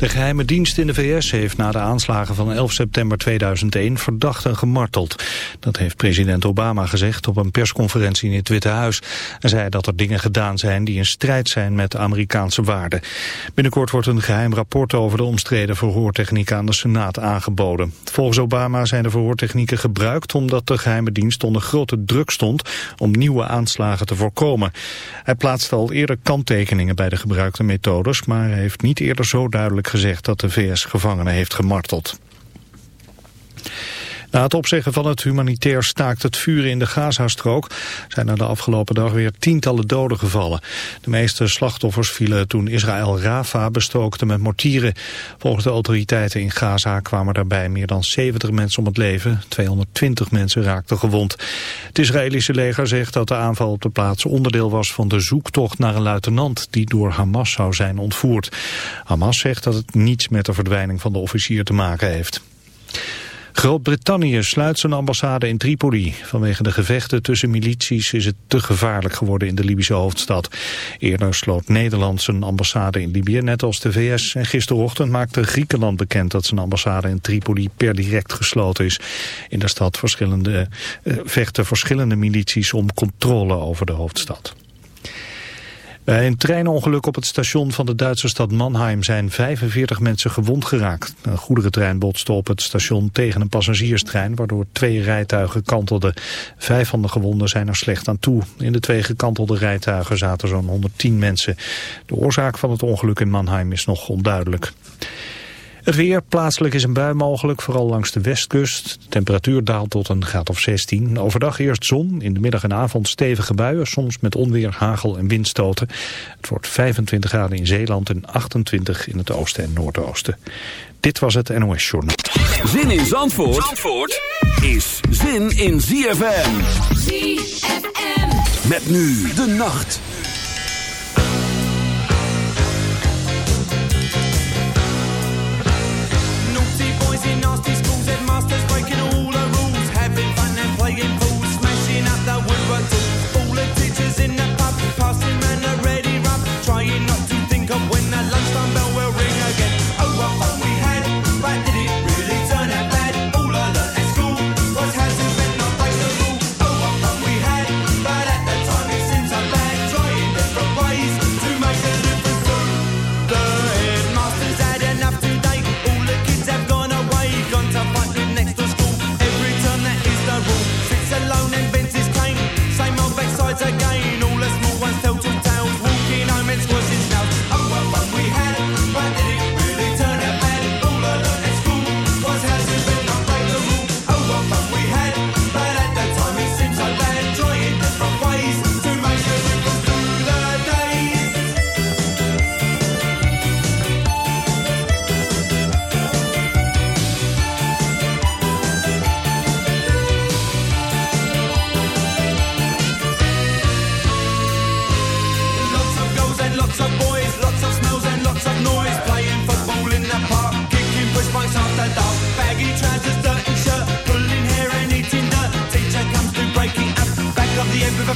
De geheime dienst in de VS heeft na de aanslagen van 11 september 2001 verdachten gemarteld. Dat heeft president Obama gezegd op een persconferentie in het Witte Huis. Hij zei dat er dingen gedaan zijn die in strijd zijn met Amerikaanse waarden. Binnenkort wordt een geheim rapport over de omstreden verhoortechnieken aan de Senaat aangeboden. Volgens Obama zijn de verhoortechnieken gebruikt omdat de geheime dienst onder grote druk stond om nieuwe aanslagen te voorkomen. Hij plaatste al eerder kanttekeningen bij de gebruikte methodes, maar heeft niet eerder zo duidelijk gezegd dat de VS gevangenen heeft gemarteld. Na het opzeggen van het humanitair staakt het vuren in de Gazastrook zijn er de afgelopen dag weer tientallen doden gevallen. De meeste slachtoffers vielen toen Israël Rafa bestookte met mortieren. Volgens de autoriteiten in Gaza kwamen daarbij meer dan 70 mensen om het leven. 220 mensen raakten gewond. Het Israëlische leger zegt dat de aanval op de plaats onderdeel was van de zoektocht naar een luitenant die door Hamas zou zijn ontvoerd. Hamas zegt dat het niets met de verdwijning van de officier te maken heeft. Groot-Brittannië sluit zijn ambassade in Tripoli. Vanwege de gevechten tussen milities is het te gevaarlijk geworden in de Libische hoofdstad. Eerder sloot Nederland zijn ambassade in Libië, net als de VS. En gisterochtend maakte Griekenland bekend dat zijn ambassade in Tripoli per direct gesloten is. In de stad verschillende, eh, vechten verschillende milities om controle over de hoofdstad. Bij een treinongeluk op het station van de Duitse stad Mannheim zijn 45 mensen gewond geraakt. Een goederentrein botste op het station tegen een passagierstrein, waardoor twee rijtuigen kantelden. Vijf van de gewonden zijn er slecht aan toe. In de twee gekantelde rijtuigen zaten zo'n 110 mensen. De oorzaak van het ongeluk in Mannheim is nog onduidelijk. Het weer, plaatselijk is een bui mogelijk, vooral langs de westkust. De temperatuur daalt tot een graad of 16. Overdag eerst zon, in de middag en avond stevige buien, soms met onweer, hagel en windstoten. Het wordt 25 graden in Zeeland en 28 in het oosten en noordoosten. Dit was het NOS Journal. Zin in Zandvoort, Zandvoort is zin in ZFM. ZFM. Met nu de nacht. headmasters breaking all the rules, having fun and playing pool, smashing up the woodwork, all the teachers in the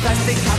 plastic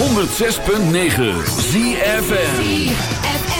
106.9 ZFN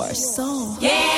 Your soul. Cause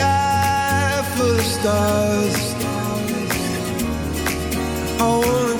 sky full of stars. I wanna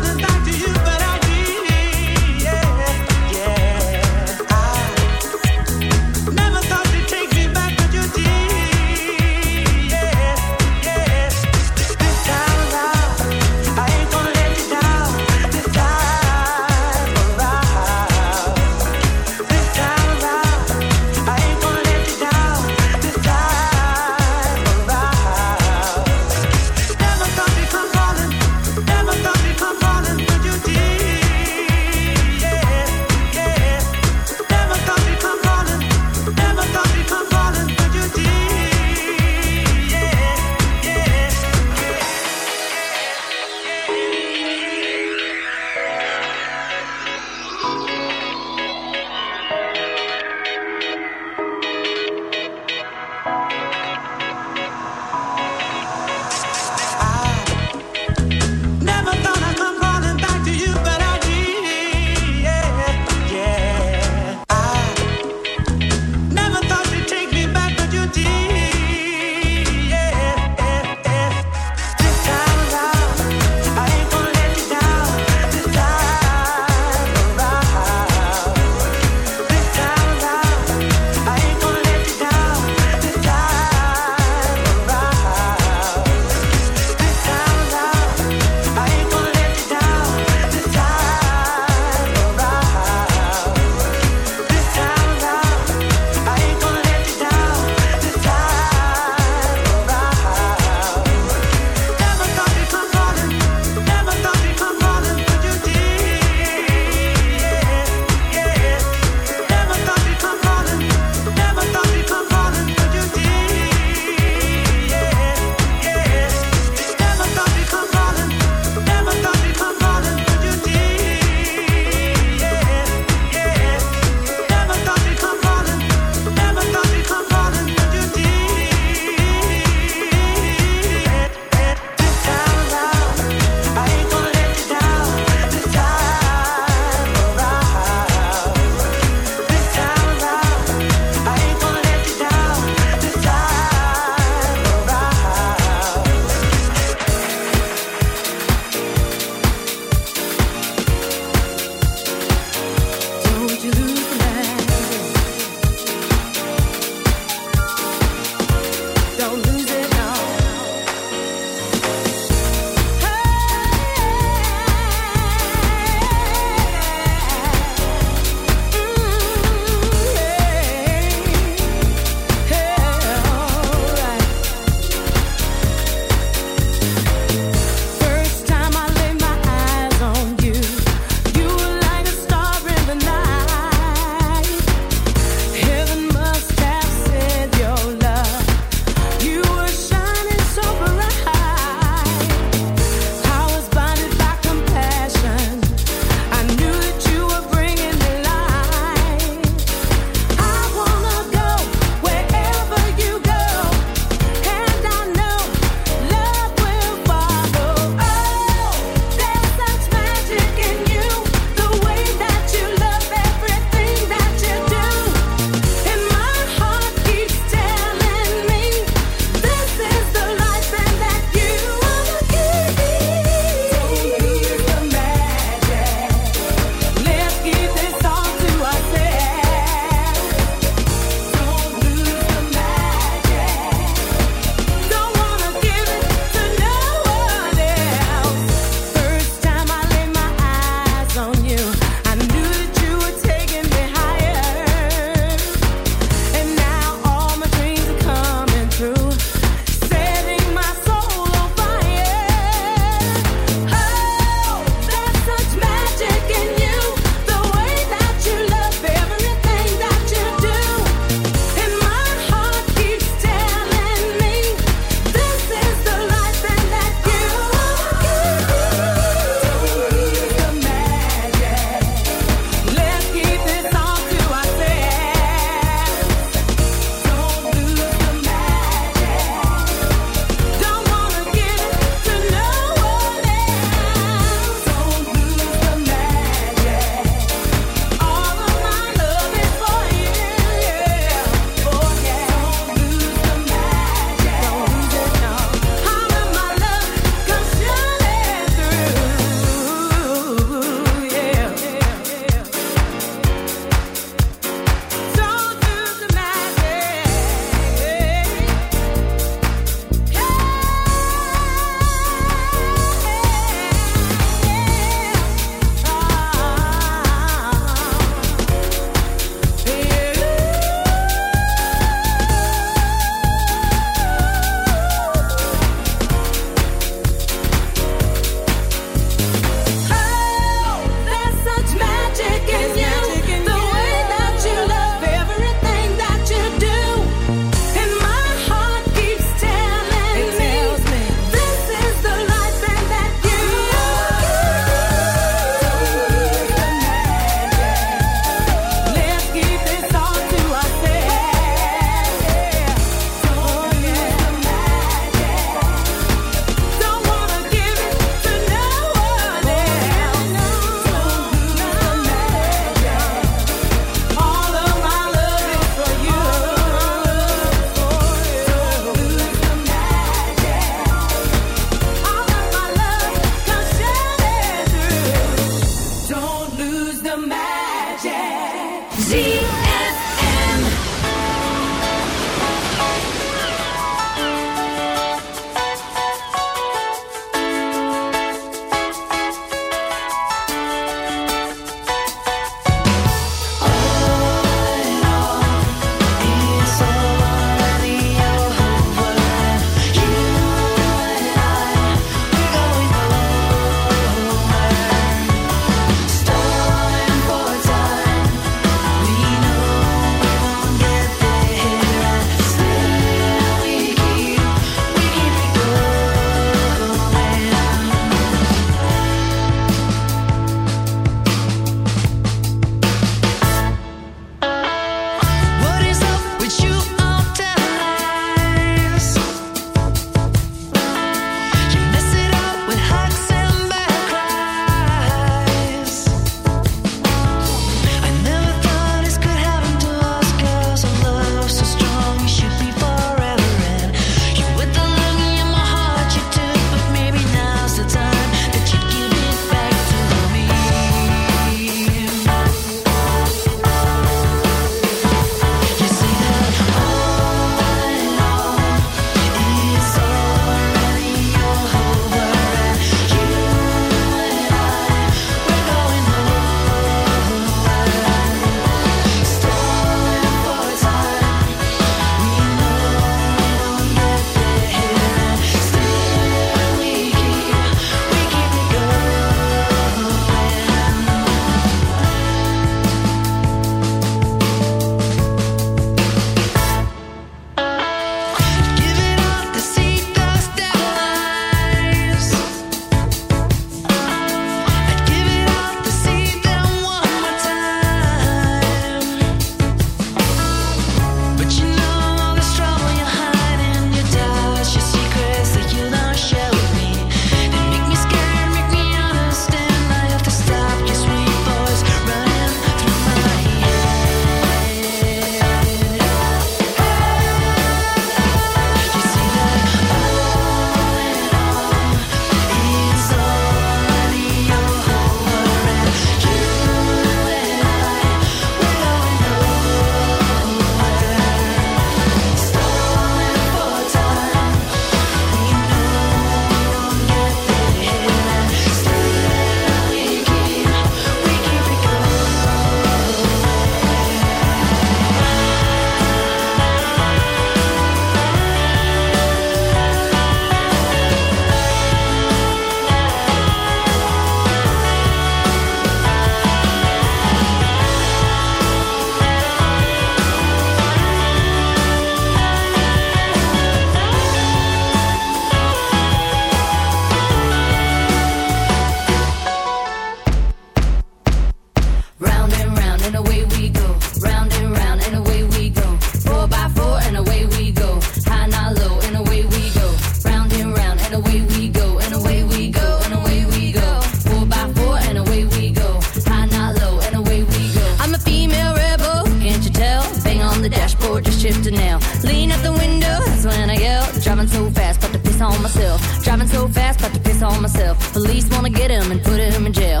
On myself. Police wanna get him and put him in jail.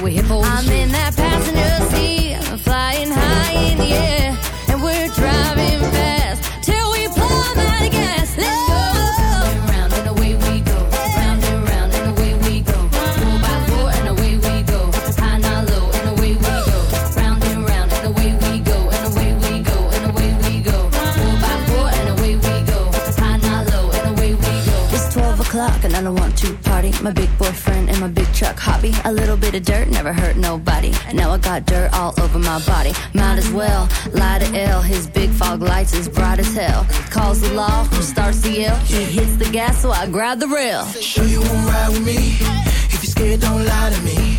Someone's coming to a hip. I'm in that passenger seat, flying high in the air, and we're driving fast till we plumb out of gas. Let's go. Round and away we go. Round and round and away we go. Four by four and away we go. High, not low, and away we go. Round and round and away we go. And away we go. And away we go. Four by four and away we go. High, not low, and away we go. It's 12 o'clock and I don't want to party. My big boyfriend hobby. A little bit of dirt never hurt nobody. Now I got dirt all over my body. Might as well lie to L. His big fog lights is bright as hell. Calls the law, starts to yell. He hits the gas, so I grab the rail. Sure you won't ride with me? If you're scared, don't lie to me.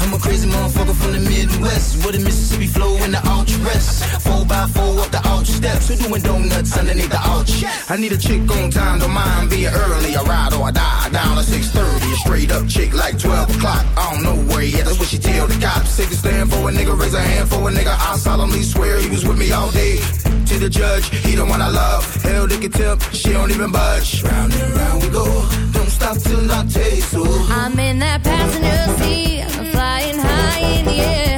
I'm a crazy motherfucker from the Midwest with a Mississippi flow in the arch rest. Four by four up the arch steps. Who doing donuts underneath the arch? I need a chick on time, don't mind being early. I ride like 12 o'clock. I don't know where he at. That's what she tell the cops. Take a stand for a nigga, raise a hand for a nigga. I solemnly swear he was with me all day. To the judge, he the one I love. Hell, they can tip, she don't even budge. Round and round we go. Don't stop till I taste so. I'm in that passenger seat, I'm flying high in the air,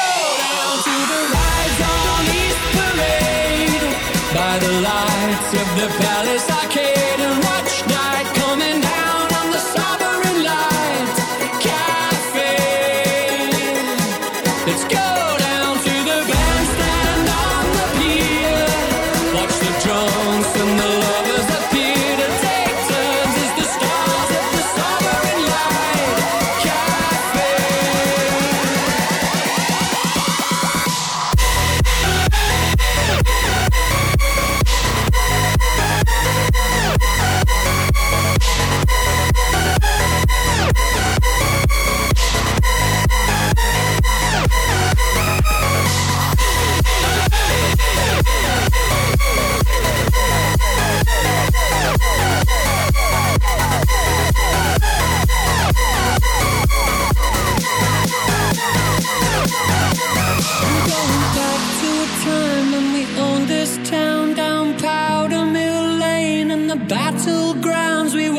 the lights of the past.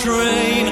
train.